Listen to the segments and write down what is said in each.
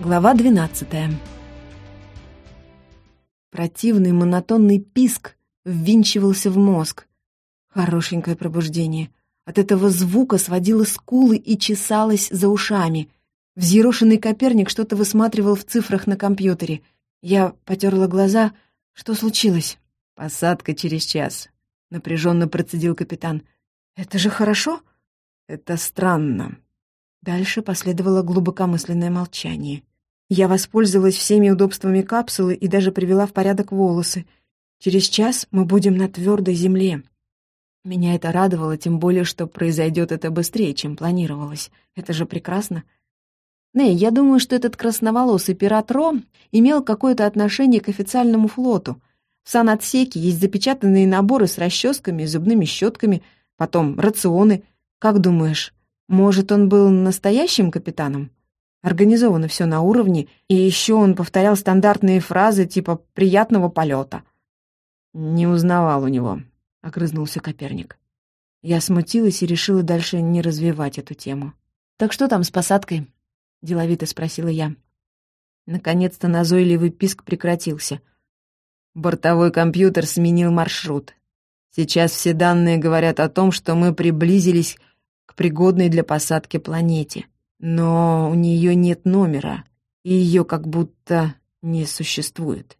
Глава 12 Противный монотонный писк ввинчивался в мозг. Хорошенькое пробуждение. От этого звука сводило скулы и чесалось за ушами. Взъерошенный Коперник что-то высматривал в цифрах на компьютере. Я потерла глаза. Что случилось? «Посадка через час», — напряженно процедил капитан. «Это же хорошо?» «Это странно». Дальше последовало глубокомысленное молчание. Я воспользовалась всеми удобствами капсулы и даже привела в порядок волосы. Через час мы будем на твердой земле. Меня это радовало, тем более, что произойдет это быстрее, чем планировалось. Это же прекрасно. Не, я думаю, что этот красноволосый пират Ро имел какое-то отношение к официальному флоту. В санотсеке есть запечатанные наборы с расческами и зубными щетками, потом рационы. Как думаешь, может, он был настоящим капитаном? Организовано все на уровне, и еще он повторял стандартные фразы типа «приятного полета». «Не узнавал у него», — огрызнулся Коперник. Я смутилась и решила дальше не развивать эту тему. «Так что там с посадкой?» — деловито спросила я. Наконец-то назойливый писк прекратился. Бортовой компьютер сменил маршрут. Сейчас все данные говорят о том, что мы приблизились пригодной для посадки планете. Но у нее нет номера, и ее как будто не существует.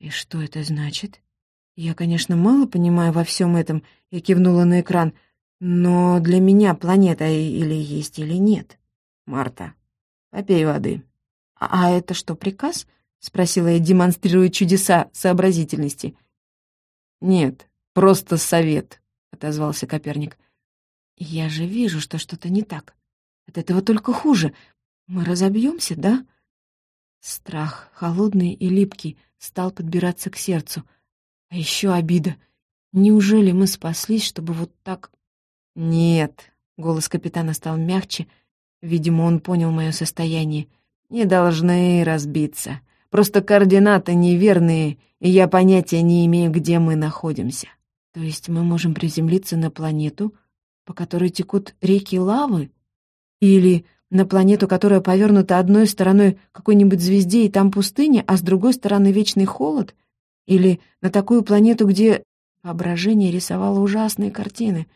И что это значит? Я, конечно, мало понимаю во всем этом, я кивнула на экран, но для меня планета или есть, или нет. Марта, попей воды. А, а это что, приказ? Спросила я, демонстрируя чудеса сообразительности. Нет, просто совет, отозвался Коперник. Я же вижу, что что-то не так. От этого только хуже. Мы разобьемся, да? Страх, холодный и липкий, стал подбираться к сердцу. А еще обида. Неужели мы спаслись, чтобы вот так... Нет, голос капитана стал мягче. Видимо, он понял мое состояние. Не должны разбиться. Просто координаты неверные, и я понятия не имею, где мы находимся. То есть мы можем приземлиться на планету, по которой текут реки лавы? Или на планету, которая повернута одной стороной какой-нибудь звезде, и там пустыня, а с другой стороны вечный холод? Или на такую планету, где воображение рисовало ужасные картины?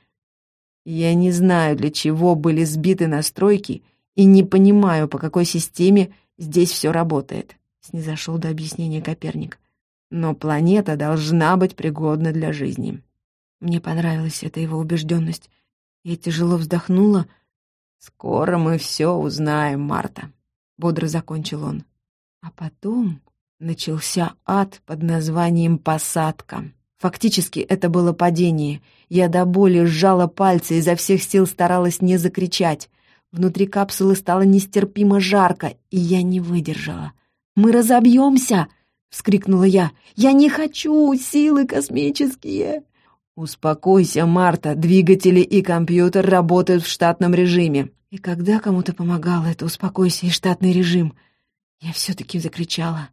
Я не знаю, для чего были сбиты настройки, и не понимаю, по какой системе здесь все работает, — снизошел до объяснения Коперник. Но планета должна быть пригодна для жизни. Мне понравилась эта его убежденность. Я тяжело вздохнула, «Скоро мы все узнаем, Марта», — бодро закончил он. А потом начался ад под названием «посадка». Фактически это было падение. Я до боли сжала пальцы, и изо всех сил старалась не закричать. Внутри капсулы стало нестерпимо жарко, и я не выдержала. «Мы разобьемся!» — вскрикнула я. «Я не хочу! Силы космические!» «Успокойся, Марта, двигатели и компьютер работают в штатном режиме». И когда кому-то помогало это «успокойся» и штатный режим, я все-таки закричала.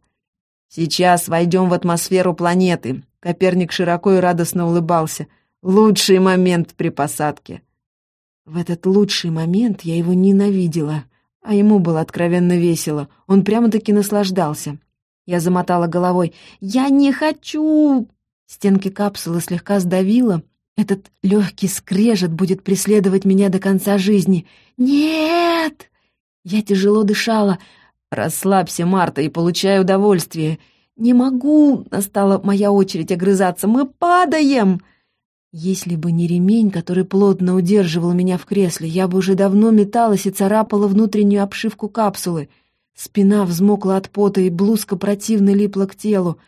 «Сейчас войдем в атмосферу планеты». Коперник широко и радостно улыбался. «Лучший момент при посадке». В этот лучший момент я его ненавидела, а ему было откровенно весело. Он прямо-таки наслаждался. Я замотала головой. «Я не хочу!» Стенки капсулы слегка сдавило. Этот легкий скрежет будет преследовать меня до конца жизни. «Нет!» Я тяжело дышала. «Расслабься, Марта, и получай удовольствие». «Не могу!» — настала моя очередь огрызаться. «Мы падаем!» Если бы не ремень, который плотно удерживал меня в кресле, я бы уже давно металась и царапала внутреннюю обшивку капсулы. Спина взмокла от пота, и блузка противно липла к телу.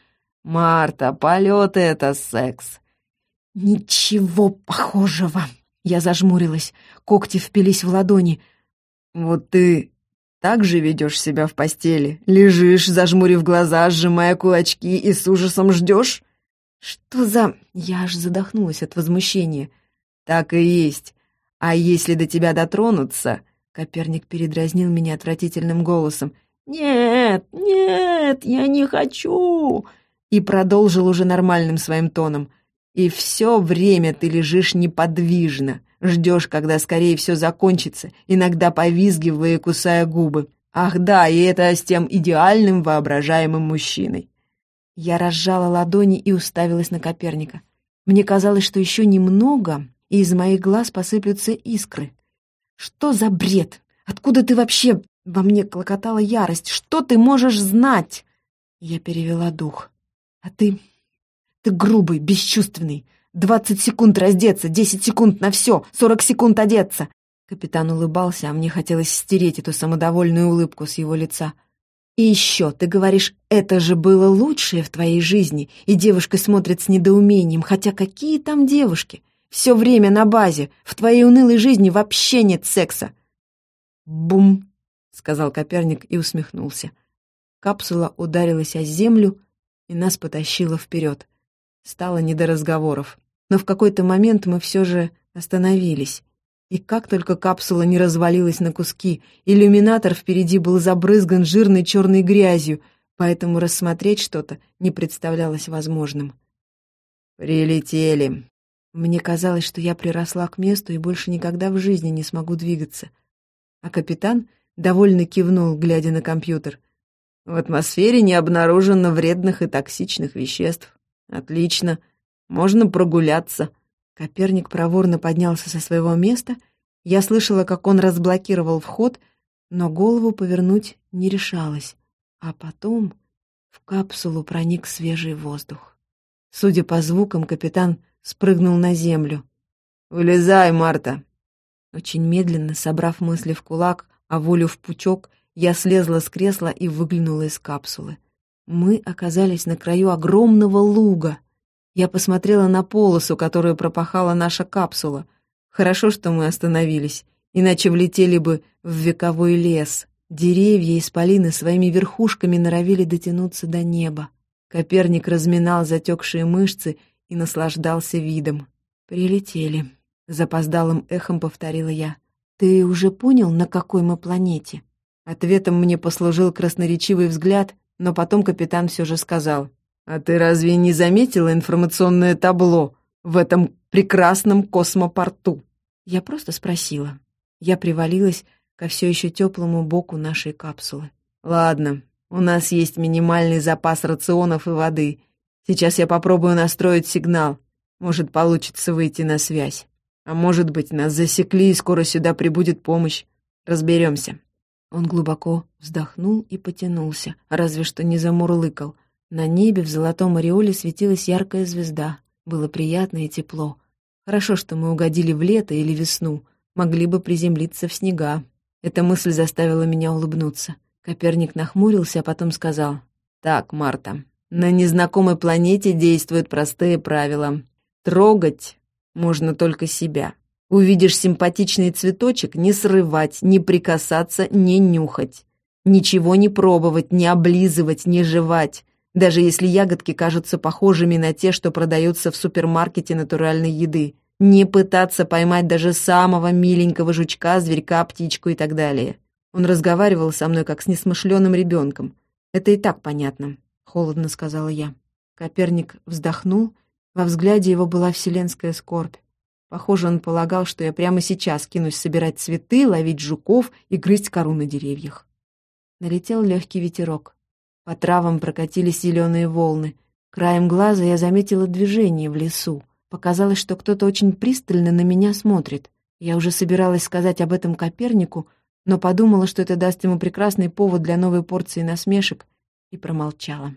«Марта, полет — это секс!» «Ничего похожего!» Я зажмурилась, когти впились в ладони. «Вот ты так же ведешь себя в постели? Лежишь, зажмурив глаза, сжимая кулачки и с ужасом ждешь?» «Что за...» Я аж задохнулась от возмущения. «Так и есть. А если до тебя дотронуться...» Коперник передразнил меня отвратительным голосом. «Нет, нет, я не хочу!» И продолжил уже нормальным своим тоном. «И все время ты лежишь неподвижно, ждешь, когда скорее все закончится, иногда повизгивая и кусая губы. Ах да, и это с тем идеальным воображаемым мужчиной. Я разжала ладони и уставилась на Коперника. Мне казалось, что еще немного, и из моих глаз посыплются искры. Что за бред? Откуда ты вообще... Во мне клокотала ярость. Что ты можешь знать? Я перевела дух. А ты... Ты грубый, бесчувственный. Двадцать секунд раздеться, десять секунд на все, сорок секунд одеться. Капитан улыбался, а мне хотелось стереть эту самодовольную улыбку с его лица. «И еще, ты говоришь, это же было лучшее в твоей жизни, и девушка смотрит с недоумением, хотя какие там девушки? Все время на базе, в твоей унылой жизни вообще нет секса». «Бум!» — сказал Коперник и усмехнулся. Капсула ударилась о землю, и нас потащила вперед. Стало не до разговоров. Но в какой-то момент мы все же остановились. И как только капсула не развалилась на куски, иллюминатор впереди был забрызган жирной черной грязью, поэтому рассмотреть что-то не представлялось возможным. «Прилетели!» Мне казалось, что я приросла к месту и больше никогда в жизни не смогу двигаться. А капитан довольно кивнул, глядя на компьютер. «В атмосфере не обнаружено вредных и токсичных веществ. Отлично. Можно прогуляться». Коперник проворно поднялся со своего места. Я слышала, как он разблокировал вход, но голову повернуть не решалась. А потом в капсулу проник свежий воздух. Судя по звукам, капитан спрыгнул на землю. «Вылезай, Марта!» Очень медленно, собрав мысли в кулак, а волю в пучок, я слезла с кресла и выглянула из капсулы. Мы оказались на краю огромного луга — я посмотрела на полосу, которую пропахала наша капсула. Хорошо, что мы остановились, иначе влетели бы в вековой лес. Деревья и исполины своими верхушками норовили дотянуться до неба. Коперник разминал затекшие мышцы и наслаждался видом. «Прилетели», — запоздалым эхом повторила я. «Ты уже понял, на какой мы планете?» Ответом мне послужил красноречивый взгляд, но потом капитан все же сказал. «А ты разве не заметила информационное табло в этом прекрасном космопорту?» Я просто спросила. Я привалилась ко все еще теплому боку нашей капсулы. «Ладно, у нас есть минимальный запас рационов и воды. Сейчас я попробую настроить сигнал. Может, получится выйти на связь. А может быть, нас засекли, и скоро сюда прибудет помощь. Разберемся». Он глубоко вздохнул и потянулся, разве что не замурлыкал — на небе в золотом ореоле светилась яркая звезда. Было приятно и тепло. Хорошо, что мы угодили в лето или весну. Могли бы приземлиться в снега. Эта мысль заставила меня улыбнуться. Коперник нахмурился, а потом сказал. «Так, Марта, на незнакомой планете действуют простые правила. Трогать можно только себя. Увидишь симпатичный цветочек — не срывать, не прикасаться, не нюхать. Ничего не пробовать, не облизывать, не жевать даже если ягодки кажутся похожими на те, что продаются в супермаркете натуральной еды. Не пытаться поймать даже самого миленького жучка, зверька, птичку и так далее. Он разговаривал со мной, как с несмышленым ребенком. Это и так понятно, — холодно сказала я. Коперник вздохнул, во взгляде его была вселенская скорбь. Похоже, он полагал, что я прямо сейчас кинусь собирать цветы, ловить жуков и грызть кору на деревьях. Налетел легкий ветерок. По травам прокатились зеленые волны. Краем глаза я заметила движение в лесу. Показалось, что кто-то очень пристально на меня смотрит. Я уже собиралась сказать об этом Копернику, но подумала, что это даст ему прекрасный повод для новой порции насмешек, и промолчала.